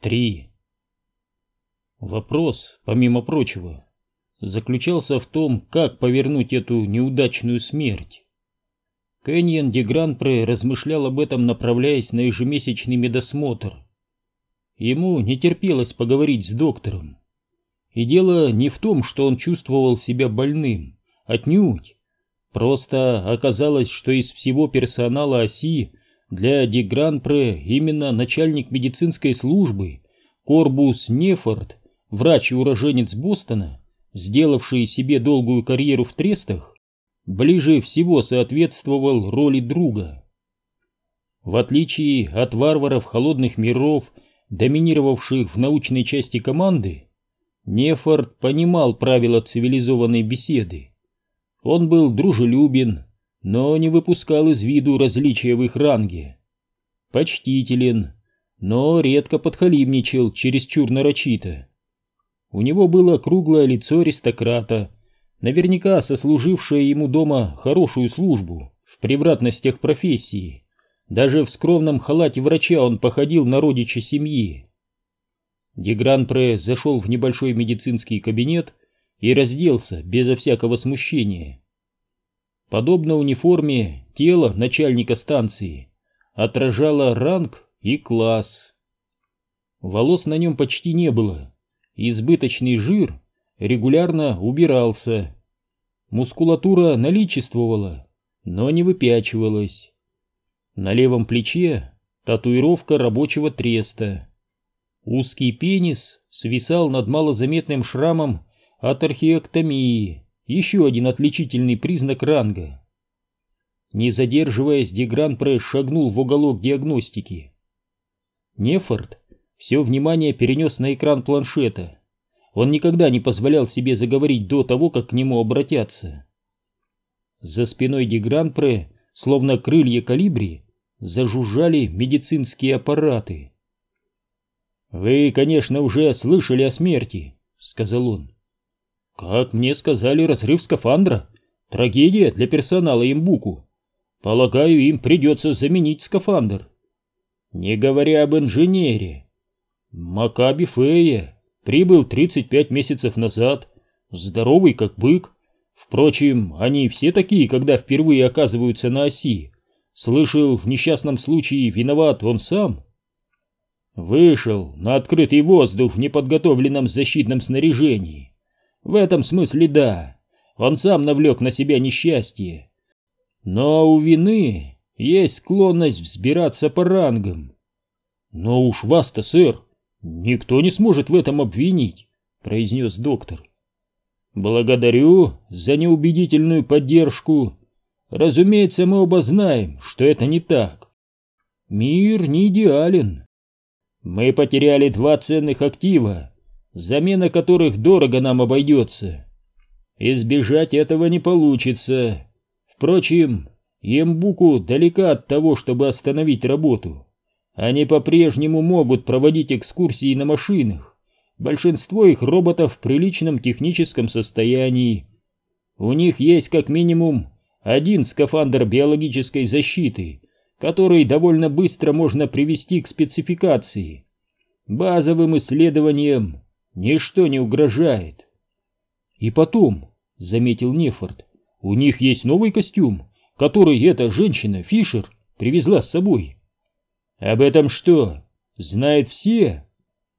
3. Вопрос, помимо прочего, заключался в том, как повернуть эту неудачную смерть. Кэньон де Гранпре размышлял об этом, направляясь на ежемесячный медосмотр. Ему не терпелось поговорить с доктором. И дело не в том, что он чувствовал себя больным, отнюдь. Просто оказалось, что из всего персонала оси для де Гранпре именно начальник медицинской службы Корбус Нефорд, врач и уроженец Бостона, сделавший себе долгую карьеру в трестах, ближе всего соответствовал роли друга. В отличие от варваров холодных миров, доминировавших в научной части команды, Нефорд понимал правила цивилизованной беседы. Он был дружелюбен, но не выпускал из виду различия в их ранге. Почтителен, но редко подхалимничал чересчур нарочито. У него было круглое лицо аристократа, наверняка сослужившее ему дома хорошую службу в превратностях профессии. Даже в скромном халате врача он походил на родича семьи. Дегранпре зашел в небольшой медицинский кабинет и разделся безо всякого смущения. Подобно униформе, тело начальника станции отражало ранг и класс. Волос на нем почти не было, избыточный жир регулярно убирался. Мускулатура наличествовала, но не выпячивалась. На левом плече татуировка рабочего треста. Узкий пенис свисал над малозаметным шрамом от археоктомии, еще один отличительный признак ранга. Не задерживаясь, Дегран шагнул в уголок диагностики. Нефорт все внимание перенес на экран планшета. Он никогда не позволял себе заговорить до того, как к нему обратятся. За спиной Дегранпре, словно крылья калибри, зажужжали медицинские аппараты. «Вы, конечно, уже слышали о смерти», — сказал он. «Как мне сказали, разрыв скафандра. Трагедия для персонала имбуку. Полагаю, им придется заменить скафандр. Не говоря об инженере. Макаби Фея прибыл 35 месяцев назад, здоровый как бык. Впрочем, они все такие, когда впервые оказываются на оси. Слышал, в несчастном случае виноват он сам. Вышел на открытый воздух в неподготовленном защитном снаряжении. В этом смысле да, он сам навлек на себя несчастье. Но у вины есть склонность взбираться по рангам. Но уж вас-то, сэр, никто не сможет в этом обвинить, произнес доктор. Благодарю за неубедительную поддержку. Разумеется, мы оба знаем, что это не так. Мир не идеален. Мы потеряли два ценных актива, замена которых дорого нам обойдется. Избежать этого не получится. Впрочем, Ембуку далека от того, чтобы остановить работу. Они по-прежнему могут проводить экскурсии на машинах. Большинство их роботов в приличном техническом состоянии. У них есть как минимум один скафандр биологической защиты, который довольно быстро можно привести к спецификации. Базовым исследованиям Ничто не угрожает. И потом, заметил Нефорт, у них есть новый костюм, который эта женщина, Фишер, привезла с собой. Об этом что, знают все?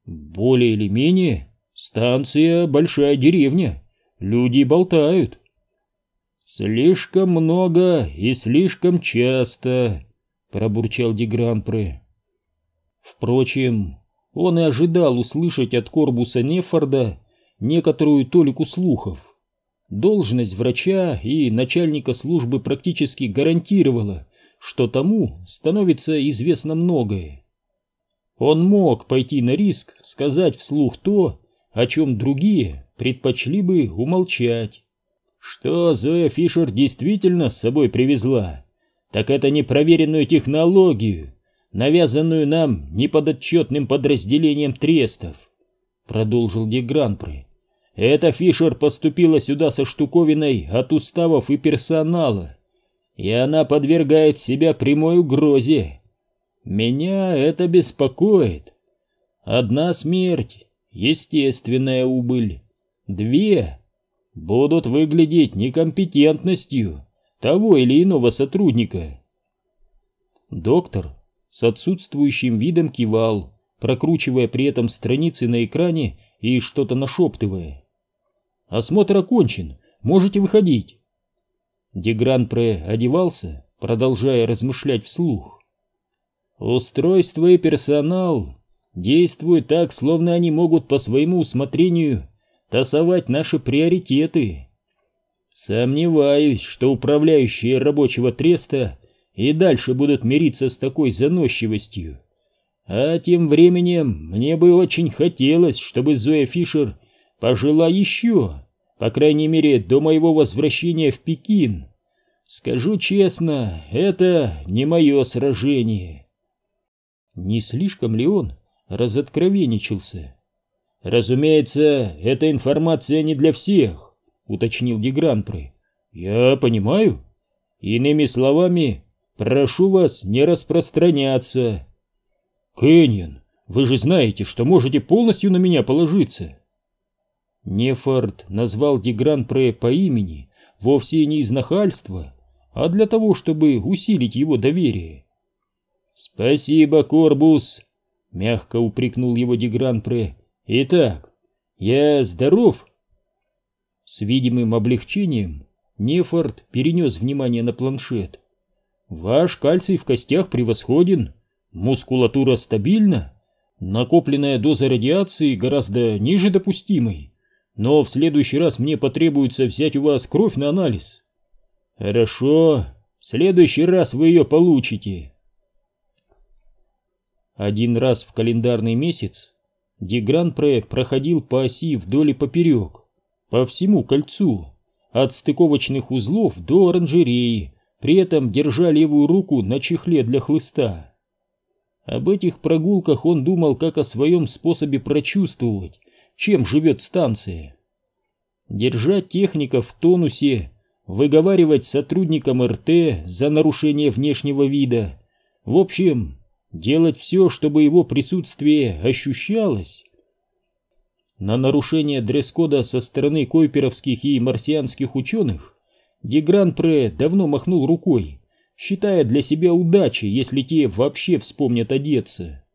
Более или менее, станция большая деревня, люди болтают. Слишком много и слишком часто, пробурчал Дегранпре. Впрочем, он и ожидал услышать от Корбуса Нефорда некоторую толику слухов. Должность врача и начальника службы практически гарантировала, что тому становится известно многое. Он мог пойти на риск сказать вслух то, о чем другие предпочли бы умолчать. Что Зоя Фишер действительно с собой привезла, так это непроверенную технологию, навязанную нам неподотчетным подразделением трестов, продолжил Дегранпре. Эта Фишер поступила сюда со штуковиной от уставов и персонала, и она подвергает себя прямой угрозе. Меня это беспокоит. Одна смерть — естественная убыль. Две будут выглядеть некомпетентностью того или иного сотрудника. Доктор с отсутствующим видом кивал, прокручивая при этом страницы на экране и что-то нашептывая. «Осмотр окончен, можете выходить». Дегранпре одевался, продолжая размышлять вслух. «Устройство и персонал действуют так, словно они могут по своему усмотрению тасовать наши приоритеты. Сомневаюсь, что управляющие рабочего треста и дальше будут мириться с такой заносчивостью. А тем временем мне бы очень хотелось, чтобы Зоя Фишер пожила еще, по крайней мере, до моего возвращения в Пекин. Скажу честно, это не мое сражение. Не слишком ли он разоткровенничался? Разумеется, эта информация не для всех, уточнил Дегранпре. Я понимаю. Иными словами, прошу вас не распространяться. Кэньон, вы же знаете, что можете полностью на меня положиться. Нефорд назвал Дегранпре по имени вовсе не из нахальства, а для того, чтобы усилить его доверие. «Спасибо, Корбус!» — мягко упрекнул его Дегранпре. «Итак, я здоров?» С видимым облегчением Нефорд перенес внимание на планшет. «Ваш кальций в костях превосходен, мускулатура стабильна, накопленная доза радиации гораздо ниже допустимой, но в следующий раз мне потребуется взять у вас кровь на анализ». «Хорошо, в следующий раз вы ее получите». Один раз в календарный месяц Дегранпре проходил по оси вдоль и поперек, по всему кольцу, от стыковочных узлов до оранжереи, при этом держа левую руку на чехле для хлыста. Об этих прогулках он думал как о своем способе прочувствовать, чем живет станция. Держать техника в тонусе, выговаривать сотрудникам РТ за нарушение внешнего вида. В общем, делать все, чтобы его присутствие ощущалось. На нарушение дресс-кода со стороны койперовских и марсианских ученых Дегранпре давно махнул рукой, считая для себя удачей, если те вообще вспомнят одеться.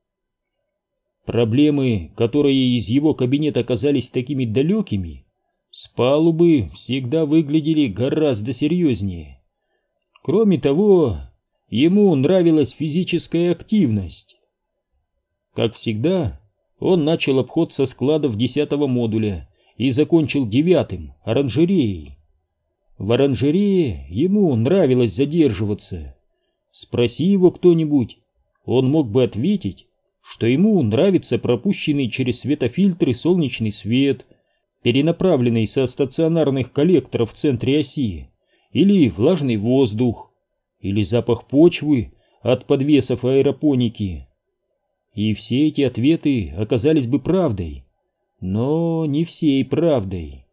Проблемы, которые из его кабинета оказались такими далекими, с палубы всегда выглядели гораздо серьезнее. Кроме того, ему нравилась физическая активность. Как всегда, он начал обход со складов десятого модуля и закончил девятым, оранжереей. В оранжерее ему нравилось задерживаться. Спроси его кто-нибудь, он мог бы ответить, что ему нравится пропущенный через светофильтры солнечный свет, перенаправленный со стационарных коллекторов в центре оси, или влажный воздух, или запах почвы от подвесов аэропоники. И все эти ответы оказались бы правдой, но не всей правдой.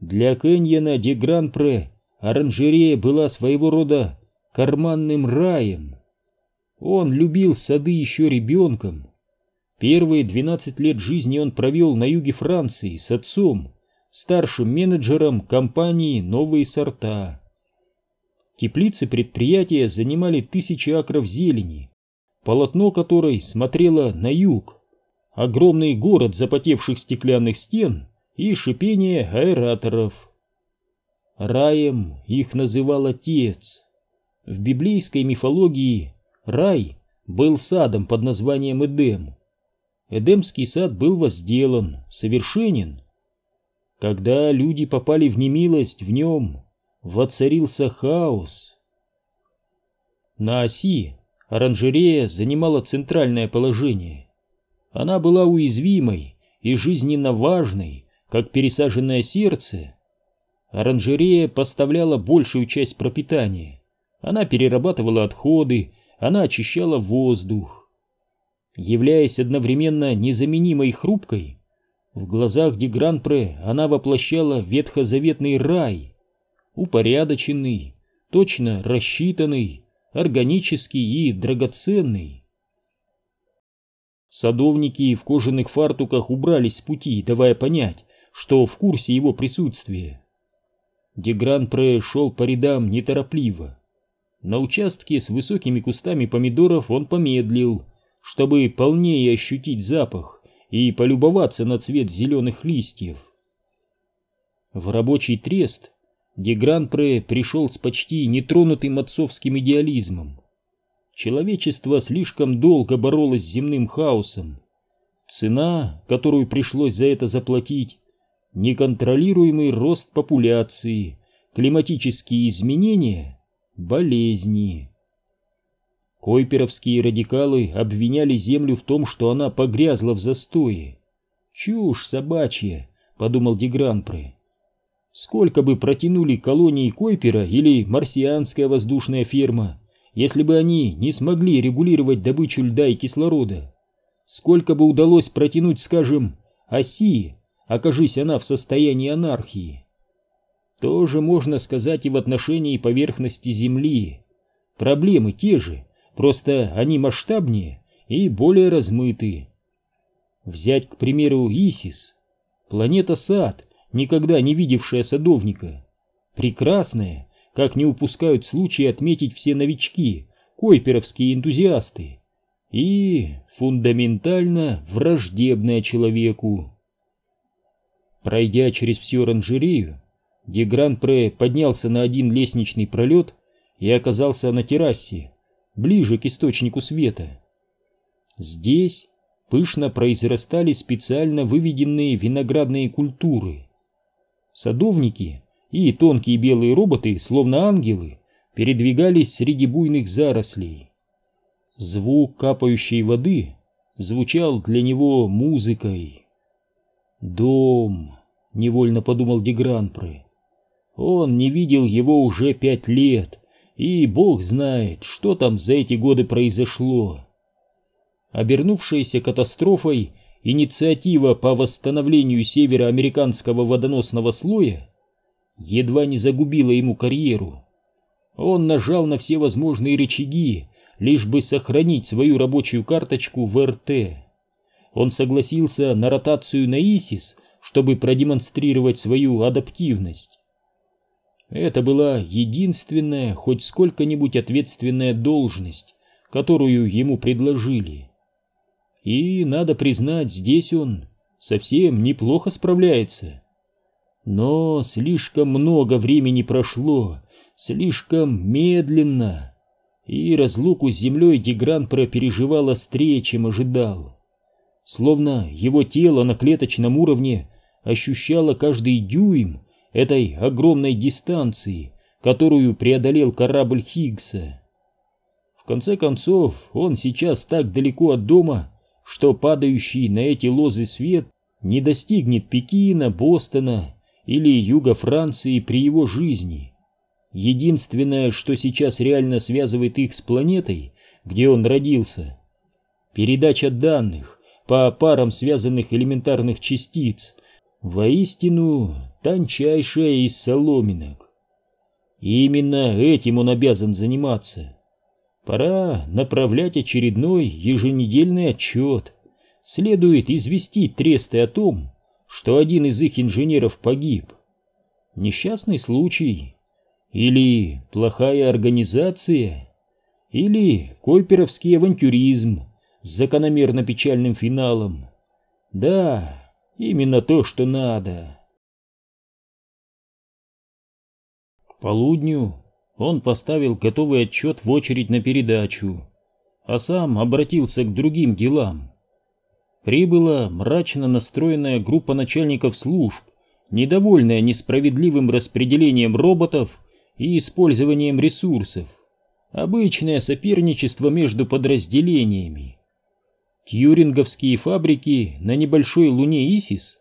Для Кэньена де Гранпре оранжерея была своего рода карманным раем. Он любил сады еще ребенком. Первые 12 лет жизни он провел на юге Франции с отцом, старшим менеджером компании «Новые сорта». Теплицы предприятия занимали тысячи акров зелени, полотно которой смотрело на юг, огромный город запотевших стеклянных стен и шипение аэраторов. Раем их называл отец. В библейской мифологии рай был садом под названием Эдем. Эдемский сад был возделан, совершенен. Когда люди попали в немилость в нем, воцарился хаос. На оси оранжерея занимала центральное положение. Она была уязвимой и жизненно важной, как пересаженное сердце. Оранжерея поставляла большую часть пропитания. Она перерабатывала отходы, она очищала воздух. Являясь одновременно незаменимой хрупкой, в глазах Дегранпре она воплощала ветхозаветный рай — упорядоченный, точно рассчитанный, органический и драгоценный. Садовники в кожаных фартуках убрались с пути, давая понять, что в курсе его присутствия. Дегран-Пре шел по рядам неторопливо. На участке с высокими кустами помидоров он помедлил, чтобы полнее ощутить запах и полюбоваться на цвет зеленых листьев. В рабочий трест Дегран-Пре пришел с почти нетронутым отцовским идеализмом. Человечество слишком долго боролось с земным хаосом. Цена, которую пришлось за это заплатить, неконтролируемый рост популяции, климатические изменения, болезни. Койперовские радикалы обвиняли Землю в том, что она погрязла в застое. «Чушь собачья», — подумал Дегранпре. «Сколько бы протянули колонии Койпера или марсианская воздушная ферма, если бы они не смогли регулировать добычу льда и кислорода? Сколько бы удалось протянуть, скажем, оси, окажись она в состоянии анархии? То же можно сказать и в отношении поверхности Земли. Проблемы те же, просто они масштабнее и более размыты. Взять, к примеру, Исис, планета-сад, никогда не видевшая садовника. Прекрасная, как не упускают случай отметить все новички, койперовские энтузиасты, и фундаментально враждебная человеку. Пройдя через всю оранжерею, Дегран-Пре поднялся на один лестничный пролет и оказался на террасе, ближе к источнику света. Здесь пышно произрастали специально выведенные виноградные культуры. Садовники и тонкие белые роботы, словно ангелы, передвигались среди буйных зарослей. Звук капающей воды звучал для него музыкой. «Дом», — невольно подумал Дегранпре. Он не видел его уже пять лет, и бог знает, что там за эти годы произошло. Обернувшаяся катастрофой инициатива по восстановлению североамериканского водоносного слоя едва не загубила ему карьеру. Он нажал на все возможные рычаги, лишь бы сохранить свою рабочую карточку в РТ. Он согласился на ротацию на ИСИС, чтобы продемонстрировать свою адаптивность. Это была единственная, хоть сколько-нибудь ответственная должность, которую ему предложили. И, надо признать, здесь он совсем неплохо справляется. Но слишком много времени прошло, слишком медленно, и разлуку с землей Дегран пропереживал острее, чем ожидал. Словно его тело на клеточном уровне ощущало каждый дюйм этой огромной дистанции, которую преодолел корабль Хиггса. В конце концов, он сейчас так далеко от дома, что падающий на эти лозы свет не достигнет Пекина, Бостона или юга Франции при его жизни. Единственное, что сейчас реально связывает их с планетой, где он родился, передача данных по парам связанных элементарных частиц, воистину тончайшая из соломинок. И именно этим он обязан заниматься. Пора направлять очередной еженедельный отчет. Следует известить тресты о том, что один из их инженеров погиб. Несчастный случай. Или плохая организация. Или койперовский авантюризм с закономерно печальным финалом. Да, именно то, что надо. К полудню он поставил готовый отчет в очередь на передачу, а сам обратился к другим делам прибыла мрачно настроенная группа начальников служб, недовольная несправедливым распределением роботов и использованием ресурсов. Обычное соперничество между подразделениями. Тьюринговские фабрики на небольшой луне Исис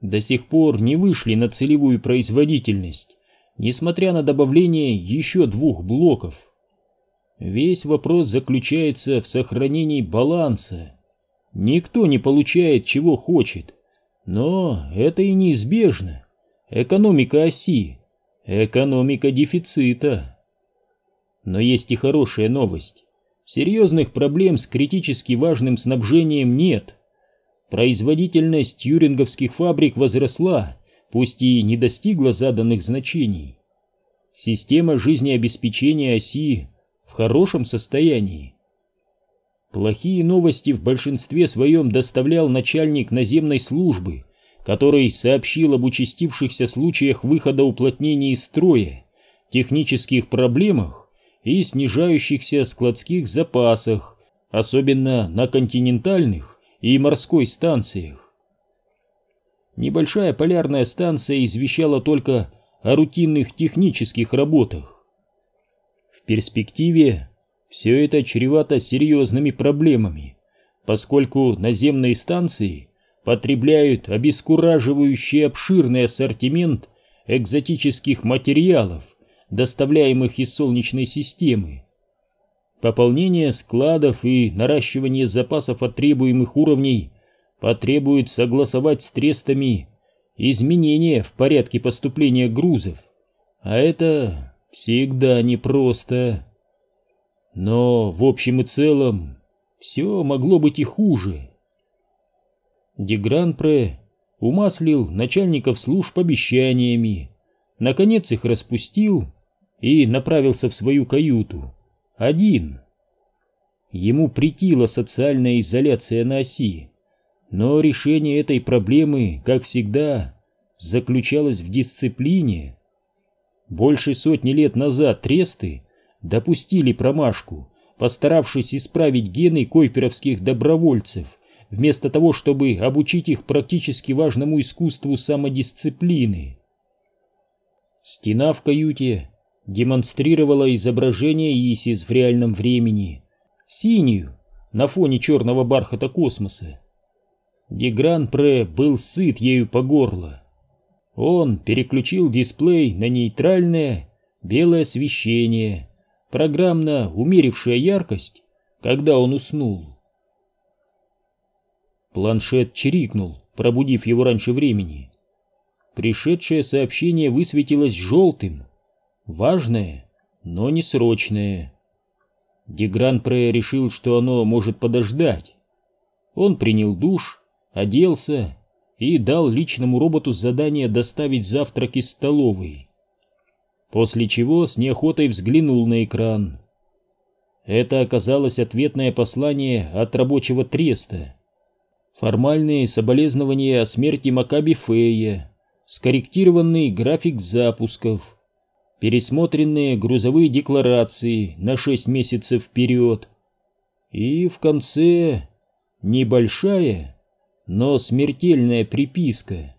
до сих пор не вышли на целевую производительность, несмотря на добавление еще двух блоков. Весь вопрос заключается в сохранении баланса Никто не получает, чего хочет. Но это и неизбежно. Экономика оси, экономика дефицита. Но есть и хорошая новость. Серьезных проблем с критически важным снабжением нет. Производительность тюринговских фабрик возросла, пусть и не достигла заданных значений. Система жизнеобеспечения оси в хорошем состоянии. Плохие новости в большинстве своем доставлял начальник наземной службы, который сообщил об участившихся случаях выхода уплотнений из строя, технических проблемах и снижающихся складских запасах, особенно на континентальных и морской станциях. Небольшая полярная станция извещала только о рутинных технических работах. В перспективе все это чревато серьезными проблемами, поскольку наземные станции потребляют обескураживающий обширный ассортимент экзотических материалов, доставляемых из Солнечной системы. Пополнение складов и наращивание запасов от требуемых уровней потребует согласовать с трестами изменения в порядке поступления грузов, а это всегда непросто. Но в общем и целом все могло быть и хуже. Дегранпре умаслил начальников служб обещаниями, наконец их распустил и направился в свою каюту, один. Ему притила социальная изоляция на оси, но решение этой проблемы, как всегда, заключалось в дисциплине. Больше сотни лет назад тресты допустили промашку, постаравшись исправить гены койперовских добровольцев, вместо того, чтобы обучить их практически важному искусству самодисциплины. Стена в каюте демонстрировала изображение Исис в реальном времени, синюю, на фоне черного бархата космоса. Дегран Пре был сыт ею по горло. Он переключил дисплей на нейтральное белое освещение, программно умерившее яркость, когда он уснул. Планшет чирикнул, пробудив его раньше времени. Пришедшее сообщение высветилось желтым. Важное, но не срочное. Дегран-Пре решил, что оно может подождать. Он принял душ, оделся и дал личному роботу задание доставить завтрак из столовой. После чего с неохотой взглянул на экран. Это оказалось ответное послание от рабочего треста. Формальные соболезнования о смерти Макаби Фея, скорректированный график запусков, пересмотренные грузовые декларации на 6 месяцев вперед. И в конце небольшая, но смертельная приписка.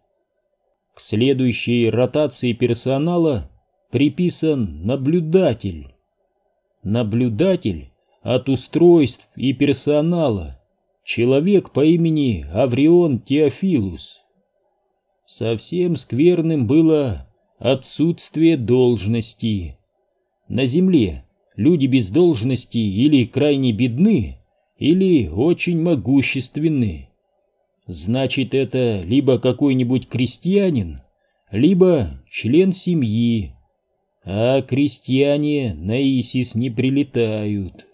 К следующей ротации персонала приписан наблюдатель. Наблюдатель от устройств и персонала. Человек по имени Аврион Теофилус. Совсем скверным было отсутствие должности. На земле люди без должности или крайне бедны, или очень могущественны. Значит, это либо какой-нибудь крестьянин, либо член семьи, а крестьяне на Исис не прилетают.